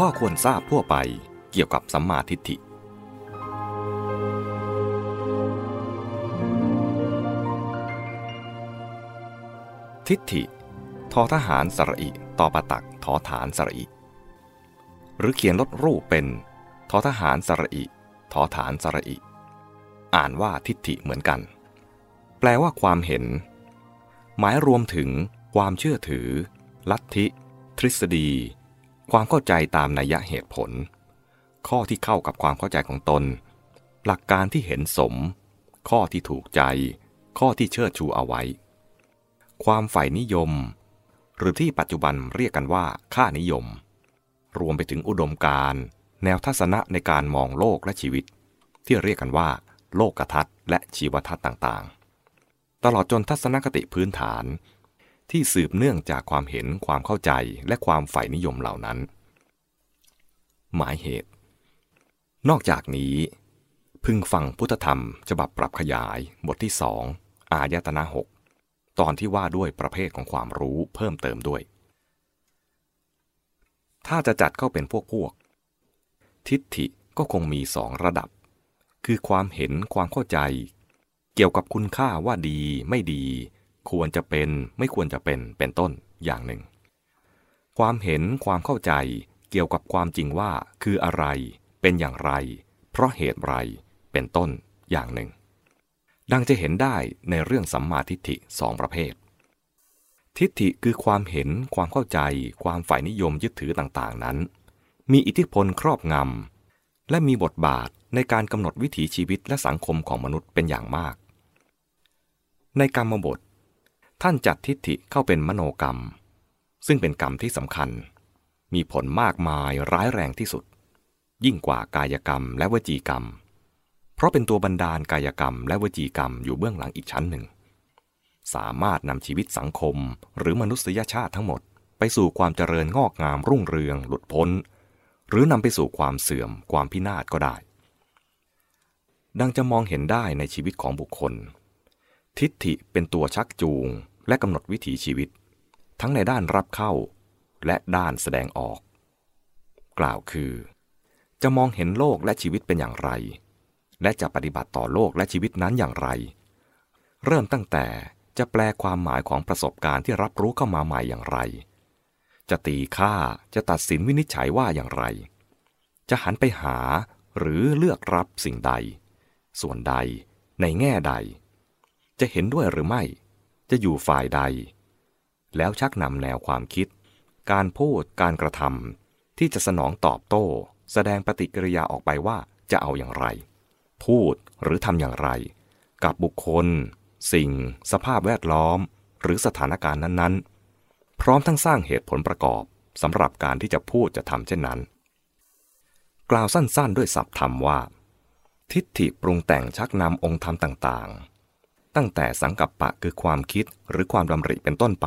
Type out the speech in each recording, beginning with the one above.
ข้อควรทราบทั่วไปเกี่ยวกับสัมมาทิฏฐิ ทิฏฐิทอทหารสระอิตอปตักทอฐานสระอิ หรือเขียนลดรูปเป็นทอทหารสระอิทอฐานสระอิ อ่านว่าทิฏฐิเหมือนกัน แปลว่าความเห็น หมายรวมถึงความเชื่อถือ ลัทธิ ทฤษฎี ความเข้าใจตามนัยเหตุผล ข้อที่เข้ากับความเข้าใจของตน หลักการที่เห็นสม ข้อที่ถูกใจ ข้อที่เชิดชูเอาไว้ ความฝ่ายนิยม หรือที่ปัจจุบันเรียกกันว่าค่านิยม รวมไปถึงอุดมการณ์แนวทัศนะในการมองโลกและชีวิต ที่เรียกกันว่า โลกทัศน์และชีวทัศน์ต่างๆ ตลอดจนทัศนคติพื้นฐาน ที่สืบเนื่องจากความเห็นความเข้าใจและความฝ่ายนิยมเหล่านั้น หมายเหตุ นอกจากนี้ พึงฟังพุทธธรรม ฉบับปรับขยายบทที่สองอายตนะหกตอนที่ว่าด้วยประเภทของความรู้เพิ่มเติมด้วย ถ้าจะจัดเข้าเป็นพวกพวก ทิฏฐิก็คงมีสองระดับ คือความเห็นความเข้าใจ เกี่ยวกับคุณค่าว่าดีไม่ดี ควรจะเป็นไม่ควรจะเป็นเป็นต้นอย่างหนึ่ง ความเห็นความเข้าใจเกี่ยวกับความจริงว่าคืออะไร เป็นอย่างไร เพราะเหตุไรเป็นต้นอย่างหนึ่ง ดังจะเห็นได้ในเรื่องสัมมาทิฏฐิสองประเภท ทิฏฐิคือความเห็นความเข้าใจ ความฝ่ายนิยมยึดถือต่างๆนั้น มีอิทธิพลครอบงำและมีบทบาทในการกำหนดวิถีชีวิตและสังคมของมนุษย์เป็นอย่างมาก ในกรรมบท ท่านจัดทิฏฐิเข้าเป็นมโนกรรม ซึ่งเป็นกรรมที่สำคัญ มีผลมากมายร้ายแรงที่สุด ยิ่งกว่ากายกรรมและวจีกรรม เพราะเป็นตัวบันดาลกายกรรมและวจีกรรมอยู่เบื้องหลังอีกชั้นหนึ่ง สามารถนำชีวิตสังคมหรือมนุษยชาติทั้งหมด ไปสู่ความเจริญงอกงามรุ่งเรือง หลุดพ้น หรือนำไปสู่ความเสื่อมความพินาศก็ได้ ดังจะมองเห็นได้ในชีวิตของบุคคลทิฏฐิเป็นตัวชักจูง และกำหนดวิถีชีวิต ทั้งในด้านรับเข้า และด้านแสดงออก กล่าวคือ จะมองเห็นโลกและชีวิตเป็นอย่างไร และจะปฏิบัติต่อโลกและชีวิตนั้นอย่างไร เริ่มตั้งแต่จะแปลความหมายของประสบการณ์ที่รับรู้เข้ามาใหม่อย่างไร จะตีค่าจะตัดสินวินิจฉัยว่าอย่างไร จะหันไปหาหรือเลือกรับสิ่งใด ส่วนใดในแง่ใด จะเห็นด้วยหรือไม่ จะอยู่ฝ่ายใด แล้วชักนำแนวความคิด การพูดการกระทำที่จะสนองตอบโต้ แสดงปฏิกิริยาออกไปว่าจะเอาอย่างไร พูดหรือทำอย่างไร กับบุคคล สิ่ง สภาพแวดล้อม หรือสถานการณ์นั้นๆ พร้อมทั้งสร้างเหตุผลประกอบสำหรับการที่จะพูดจะทำเช่นนั้น กล่าวสั้นๆ ด้วยศัพท์ธรรมว่า ทิฏฐิปรุงแต่งชักนำองค์ธรรมต่างๆ ตั้งแต่สังกัปปะคือความคิดหรือความดำริเป็นต้นไป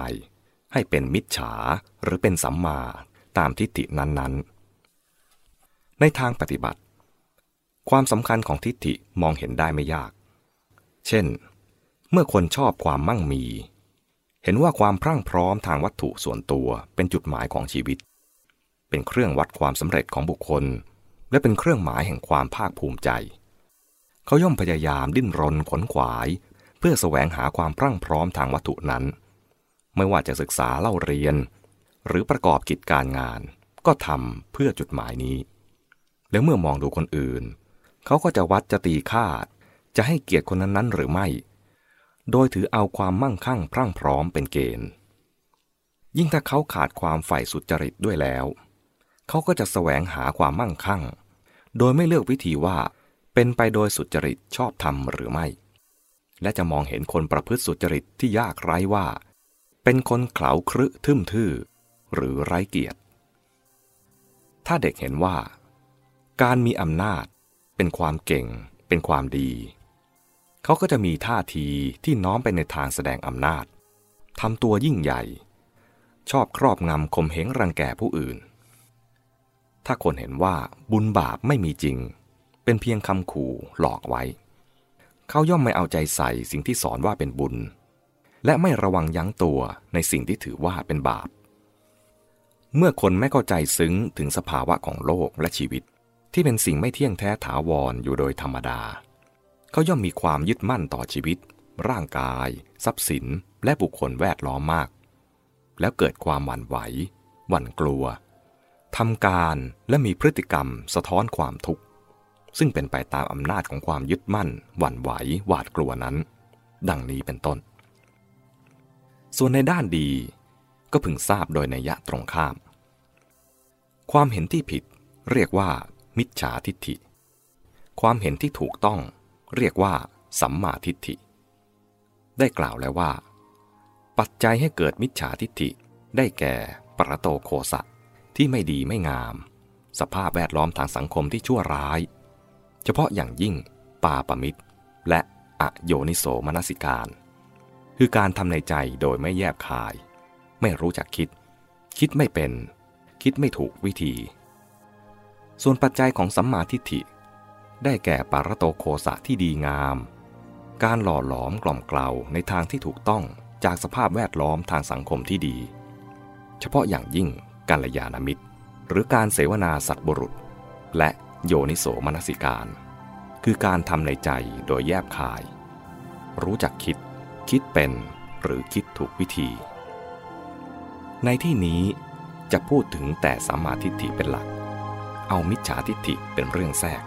ให้เป็นมิจฉาหรือเป็นสัมมาตามทิฏฐินั้นๆ ในทางปฏิบัติ ความสำคัญของทิฏฐิมองเห็นได้ไม่ยาก เช่น เมื่อคนชอบความมั่งมี เห็นว่าความพรั่งพร้อมทางวัตถุส่วนตัวเป็นจุดหมายของชีวิต เป็นเครื่องวัดความสำเร็จของบุคคล และเป็นเครื่องหมายแห่งความภาคภูมิใจ เขาย่อมพยายามดิ้นรนขนขวาย พื่อแสวงหาความพรั่งพร้อมทางวัตถุนั้น ไม่ว่าจะศึกษาเล่าเรียน หรือประกอบกิจการงาน ก็ทำเพื่อจุดหมายนี้ แล้วเมื่อมองดูคนอื่น เขาก็จะวัดจะตีค่าจะให้เกียรติคนนั้นๆหรือไม่ โดยถือเอาความมั่งคั่งพรั่งพร้อมเป็นเกณฑ์ ยิ่งถ้าเขาขาดความใฝ่สุจริตด้วยแล้ว เขาก็จะแสวงหาความมั่งคั่ง โดยไม่เลือกวิธีว่าเป็นไปโดยสุจริตชอบธรรมหรือไม่ และจะมองเห็นคนประพฤติสุจริตที่ยากไร้ว่า เป็นคนเขลาครึทึมทื่อ หรือไร้เกียรติ ถ้าเด็กเห็นว่า การมีอำนาจเป็นความเก่ง เป็นความดี เขาก็จะมีท่าทีที่น้อมไปในทางแสดงอำนาจทำตัวยิ่งใหญ่ ชอบครอบงำข่มเหงรังแกผู้อื่น ถ้าคนเห็นว่าบุญบาปไม่มีจริง เป็นเพียงคำขู่หลอกไว้ เขาย่อมไม่เอาใจใส่สิ่งที่สอนว่าเป็นบุญ และไม่ระวังยั้งตัวในสิ่งที่ถือว่าเป็นบาป เมื่อคนไม่เข้าใจซึ้งถึงสภาวะของโลกและชีวิต ที่เป็นสิ่งไม่เที่ยงแท้ถาวรอยู่โดยธรรมดา เขาย่อมมีความยึดมั่นต่อชีวิต ร่างกาย ทรัพย์สิน และบุคคลแวดล้อมมาก แล้วเกิดความหวั่นไหว หวั่นกลัวทำการและมีพฤติกรรมสะท้อนความทุกข์ ซึ่งเป็นไปตามอำนาจของความยึดมั่น หวั่นไหว หวาดกลัวนั้น ดังนี้เป็นต้น ส่วนในด้านดีก็พึงทราบโดยนัยยะตรงข้าม ความเห็นที่ผิดเรียกว่า มิจฉาทิฏฐิ ความเห็นที่ถูกต้องเรียกว่า สัมมาทิฏฐิ ได้กล่าวแล้วว่า ปัจจัยให้เกิดมิจฉาทิฏฐิได้แก่ปรโตโคสะที่ไม่ดีไม่งาม สภาพแวดล้อมทางสังคมที่ชั่วร้าย เฉพาะอย่างยิ่งปาปมิตร และอโยนิโสมนสิการ คือการทำในใจโดยไม่แยบคาย ไม่รู้จักคิด คิดไม่เป็น คิดไม่ถูกวิธี ส่วนปัจจัยของสัมมาทิฏฐิ ได้แก่ปารโตโคสะที่ดีงาม การหล่อหลอมกล่อมเกลาในทางที่ถูกต้องจากสภาพแวดล้อมทางสังคมที่ดี เฉพาะอย่างยิ่งกัลยาณมิตร หรือการเสวนาสัตบุรุษ และ โยนิโสมนสิการ คือการทำในใจโดยแยบคาย รู้จักคิด คิดเป็นหรือคิดถูกวิธี ในที่นี้จะพูดถึงแต่สัมมาทิฏฐิเป็นหลัก เอามิจฉาทิฏฐิเป็นเรื่องแทรก